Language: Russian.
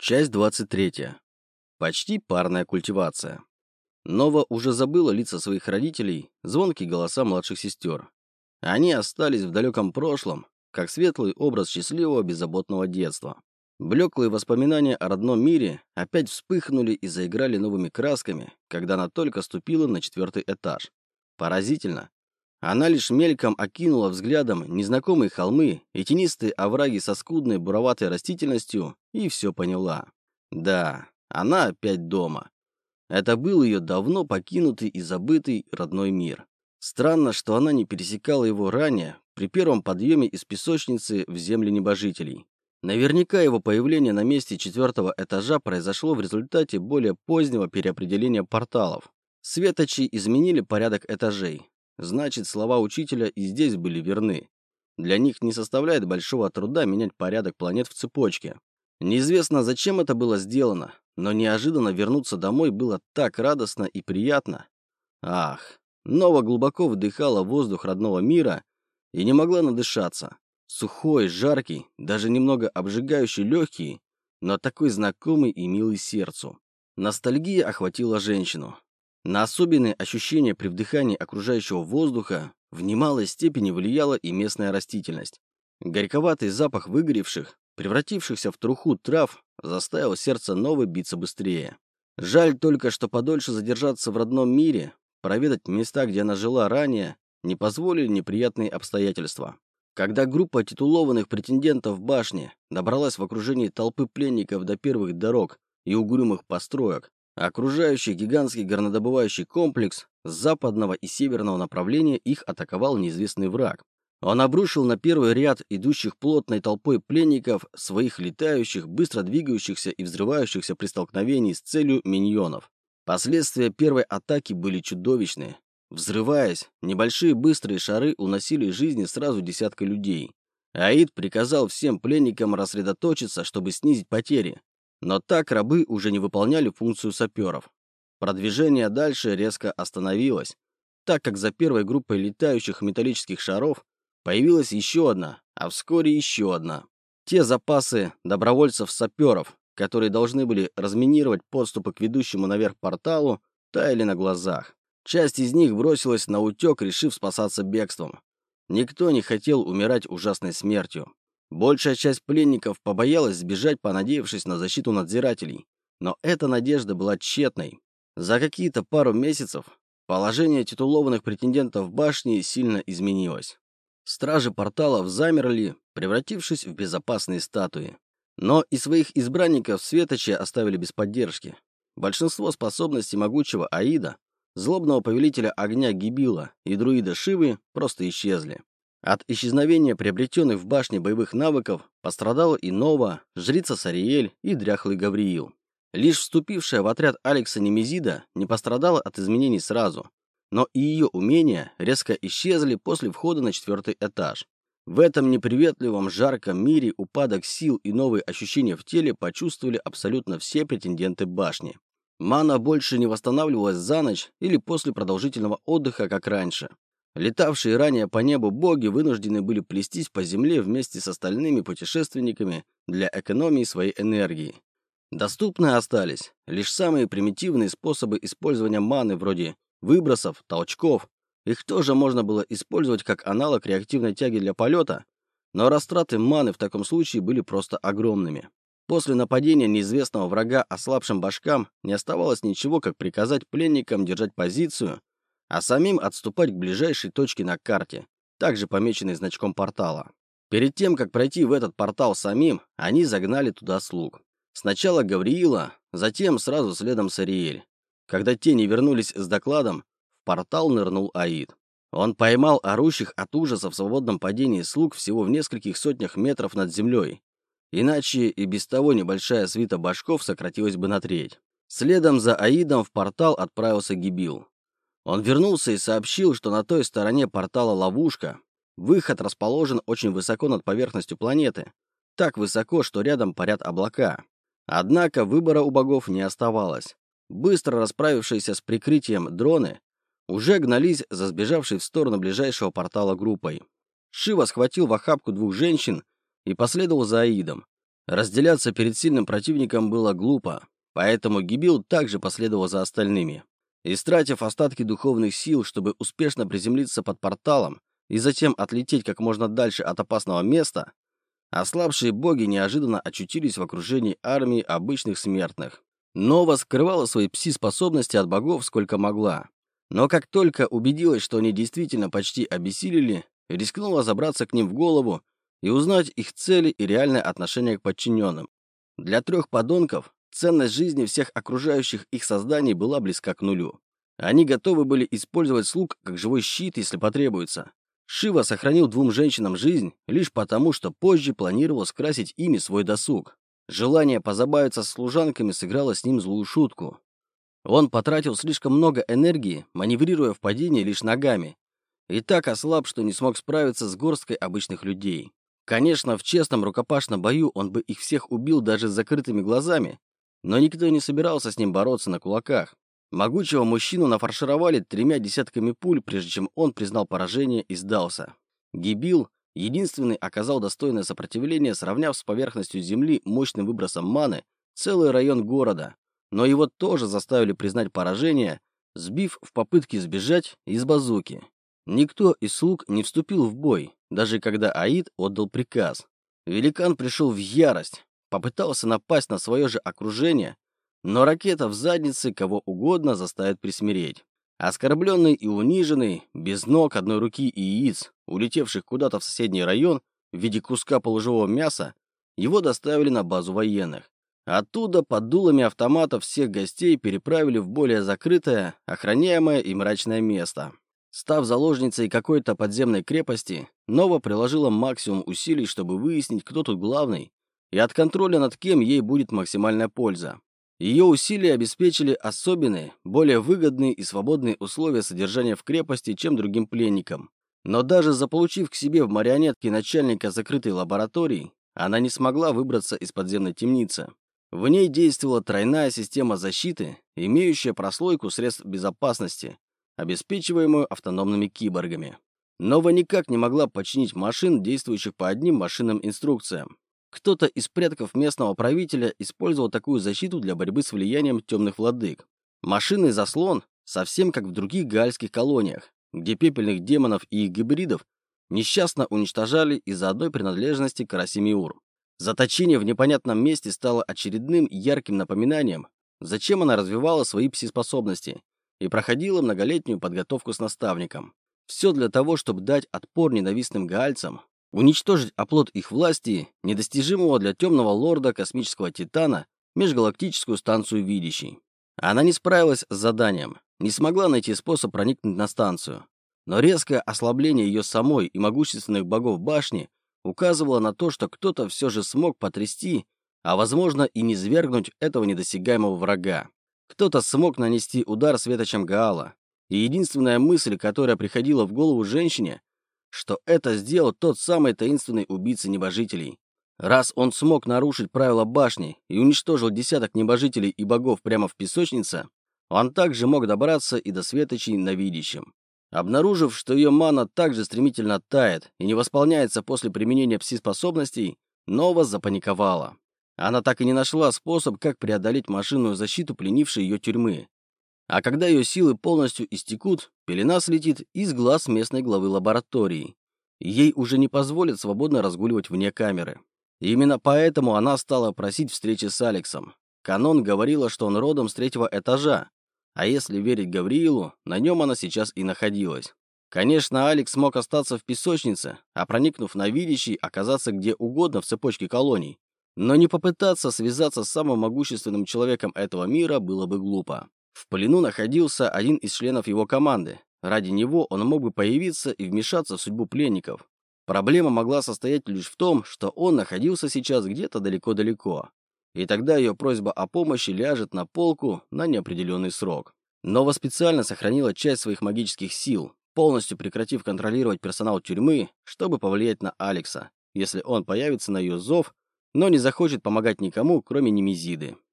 Часть 23. Почти парная культивация. Нова уже забыла лица своих родителей, звонкие голоса младших сестер. Они остались в далеком прошлом, как светлый образ счастливого беззаботного детства. Блеклые воспоминания о родном мире опять вспыхнули и заиграли новыми красками, когда она только ступила на четвертый этаж. Поразительно. Она лишь мельком окинула взглядом незнакомые холмы и тенистые овраги со скудной буроватой растительностью и все поняла. Да, она опять дома. Это был ее давно покинутый и забытый родной мир. Странно, что она не пересекала его ранее, при первом подъеме из песочницы в земли небожителей. Наверняка его появление на месте четвертого этажа произошло в результате более позднего переопределения порталов. Светочи изменили порядок этажей. Значит, слова учителя и здесь были верны. Для них не составляет большого труда менять порядок планет в цепочке. Неизвестно, зачем это было сделано, но неожиданно вернуться домой было так радостно и приятно. Ах, Нова глубоко вдыхала воздух родного мира и не могла надышаться. Сухой, жаркий, даже немного обжигающий легкий, но такой знакомый и милый сердцу. Ностальгия охватила женщину. На особенные ощущения при вдыхании окружающего воздуха в немалой степени влияла и местная растительность. Горьковатый запах выгоревших, превратившихся в труху трав, заставил сердце Новы биться быстрее. Жаль только, что подольше задержаться в родном мире, проведать места, где она жила ранее, не позволили неприятные обстоятельства. Когда группа титулованных претендентов в башне добралась в окружении толпы пленников до первых дорог и угрюмых построек, окружающий гигантский горнодобывающий комплекс с западного и северного направления их атаковал неизвестный враг. Он обрушил на первый ряд идущих плотной толпой пленников своих летающих, быстро двигающихся и взрывающихся при столкновении с целью миньонов. Последствия первой атаки были чудовищные. Взрываясь, небольшие быстрые шары уносили жизни сразу десятка людей. Аид приказал всем пленникам рассредоточиться, чтобы снизить потери. Но так рабы уже не выполняли функцию саперов. Продвижение дальше резко остановилось, так как за первой группой летающих металлических шаров Появилась еще одна, а вскоре еще одна. Те запасы добровольцев-саперов, которые должны были разминировать подступы к ведущему наверх порталу, таяли на глазах. Часть из них бросилась на утек, решив спасаться бегством. Никто не хотел умирать ужасной смертью. Большая часть пленников побоялась сбежать, понадеявшись на защиту надзирателей. Но эта надежда была тщетной. За какие-то пару месяцев положение титулованных претендентов в башне сильно изменилось. Стражи порталов замерли, превратившись в безопасные статуи. Но и своих избранников Светочи оставили без поддержки. Большинство способностей могучего Аида, злобного повелителя огня Гибила и друида Шивы просто исчезли. От исчезновения приобретенных в башне боевых навыков пострадала и Нова, жрица Сариэль и дряхлый Гавриил. Лишь вступившая в отряд Алекса Немезида не пострадала от изменений сразу, но и ее умения резко исчезли после входа на четвертый этаж. В этом неприветливом, жарком мире упадок сил и новые ощущения в теле почувствовали абсолютно все претенденты башни. Мана больше не восстанавливалась за ночь или после продолжительного отдыха, как раньше. Летавшие ранее по небу боги вынуждены были плестись по земле вместе с остальными путешественниками для экономии своей энергии. Доступны остались лишь самые примитивные способы использования маны вроде выбросов, толчков. Их тоже можно было использовать как аналог реактивной тяги для полета, но растраты маны в таком случае были просто огромными. После нападения неизвестного врага ослабшим башкам не оставалось ничего, как приказать пленникам держать позицию, а самим отступать к ближайшей точке на карте, также помеченной значком портала. Перед тем, как пройти в этот портал самим, они загнали туда слуг. Сначала Гавриила, затем сразу следом Сариэль. Когда те не вернулись с докладом, в портал нырнул Аид. Он поймал орущих от ужаса в свободном падении слуг всего в нескольких сотнях метров над землей. Иначе и без того небольшая свита башков сократилась бы на треть. Следом за Аидом в портал отправился Гибил. Он вернулся и сообщил, что на той стороне портала ловушка. Выход расположен очень высоко над поверхностью планеты. Так высоко, что рядом парят облака. Однако выбора у богов не оставалось. Быстро расправившиеся с прикрытием дроны уже гнались за сбежавшей в сторону ближайшего портала группой. Шива схватил в охапку двух женщин и последовал за Аидом. Разделяться перед сильным противником было глупо, поэтому Гибил также последовал за остальными. Истратив остатки духовных сил, чтобы успешно приземлиться под порталом и затем отлететь как можно дальше от опасного места, ослабшие боги неожиданно очутились в окружении армии обычных смертных. Нова скрывала свои пси-способности от богов сколько могла. Но как только убедилась, что они действительно почти обессилели, рискнула забраться к ним в голову и узнать их цели и реальное отношение к подчиненным. Для трех подонков ценность жизни всех окружающих их созданий была близка к нулю. Они готовы были использовать слуг как живой щит, если потребуется. Шива сохранил двум женщинам жизнь лишь потому, что позже планировал скрасить ими свой досуг. Желание позабавиться с служанками сыграло с ним злую шутку. Он потратил слишком много энергии, маневрируя в падении лишь ногами, и так ослаб, что не смог справиться с горсткой обычных людей. Конечно, в честном рукопашном бою он бы их всех убил даже с закрытыми глазами, но никто не собирался с ним бороться на кулаках. Могучего мужчину нафаршировали тремя десятками пуль, прежде чем он признал поражение и сдался. Гибил, единственный, оказал достойное сопротивление, сравняв с поверхностью земли мощным выбросом маны целый район города, но его тоже заставили признать поражение, сбив в попытке сбежать из базуки. Никто из слуг не вступил в бой, даже когда Аид отдал приказ. Великан пришел в ярость, попытался напасть на свое же окружение, но ракета в заднице кого угодно заставит присмиреть. Оскорбленный и униженный, без ног, одной руки и яиц, улетевших куда-то в соседний район в виде куска полуживого мяса, его доставили на базу военных. Оттуда под дулами автоматов всех гостей переправили в более закрытое, охраняемое и мрачное место. Став заложницей какой-то подземной крепости, Нова приложила максимум усилий, чтобы выяснить, кто тут главный, и от контроля над кем ей будет максимальная польза. Ее усилия обеспечили особенные, более выгодные и свободные условия содержания в крепости, чем другим пленникам. Но даже заполучив к себе в марионетке начальника закрытой лаборатории, она не смогла выбраться из подземной темницы. В ней действовала тройная система защиты, имеющая прослойку средств безопасности, обеспечиваемую автономными киборгами. Нова никак не могла починить машин, действующих по одним машинным инструкциям. Кто-то из предков местного правителя использовал такую защиту для борьбы с влиянием темных владык. Машинный заслон, совсем как в других гальских колониях, где пепельных демонов и их гибридов несчастно уничтожали из-за одной принадлежности к расе Миур. Заточение в непонятном месте стало очередным ярким напоминанием, зачем она развивала свои пси-способности и проходила многолетнюю подготовку с наставником. Все для того, чтобы дать отпор ненавистным гаальцам, уничтожить оплот их власти, недостижимого для темного лорда космического титана, межгалактическую станцию видящей. Она не справилась с заданием, не смогла найти способ проникнуть на станцию. Но резкое ослабление ее самой и могущественных богов башни указывало на то, что кто-то все же смог потрясти, а возможно и не свергнуть этого недосягаемого врага. Кто-то смог нанести удар светочем Гаала, и единственная мысль, которая приходила в голову женщине, что это сделал тот самый таинственный убийца небожителей. Раз он смог нарушить правила башни и уничтожил десяток небожителей и богов прямо в песочнице, он также мог добраться и до светочей на видящем. Обнаружив, что ее мана также стремительно тает и не восполняется после применения пси-способностей, Нова запаниковала. Она так и не нашла способ, как преодолеть машинную защиту пленившей ее тюрьмы. А когда ее силы полностью истекут, пелена слетит из глаз местной главы лаборатории. Ей уже не позволят свободно разгуливать вне камеры. Именно поэтому она стала просить встречи с Алексом. Канон говорила, что он родом с третьего этажа, а если верить Гавриилу, на нем она сейчас и находилась. Конечно, Алекс мог остаться в песочнице, а проникнув на видящий, оказаться где угодно в цепочке колоний. Но не попытаться связаться с самым могущественным человеком этого мира было бы глупо. В плену находился один из членов его команды. Ради него он мог бы появиться и вмешаться в судьбу пленников. Проблема могла состоять лишь в том, что он находился сейчас где-то далеко-далеко и тогда ее просьба о помощи ляжет на полку на неопределенный срок. Нова специально сохранила часть своих магических сил, полностью прекратив контролировать персонал тюрьмы, чтобы повлиять на Алекса, если он появится на ее зов, но не захочет помогать никому, кроме Немезиды.